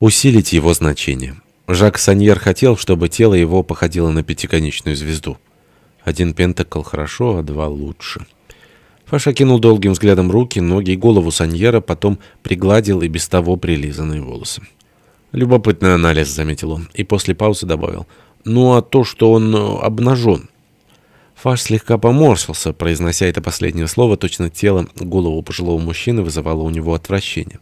усилить его значение. Жак Саньер хотел, чтобы тело его походило на пятиконечную звезду. Один пентакл хорошо, а два лучше. Фаша кинул долгим взглядом руки, ноги и голову Саньера, потом пригладил и без того прилизанные волосы. «Любопытный анализ», — заметил он, и после паузы добавил. «Ну, а то, что он э, обнажен». Фаш слегка поморщился, произнося это последнее слово, точно тело голову пожилого мужчины вызывало у него отвращение.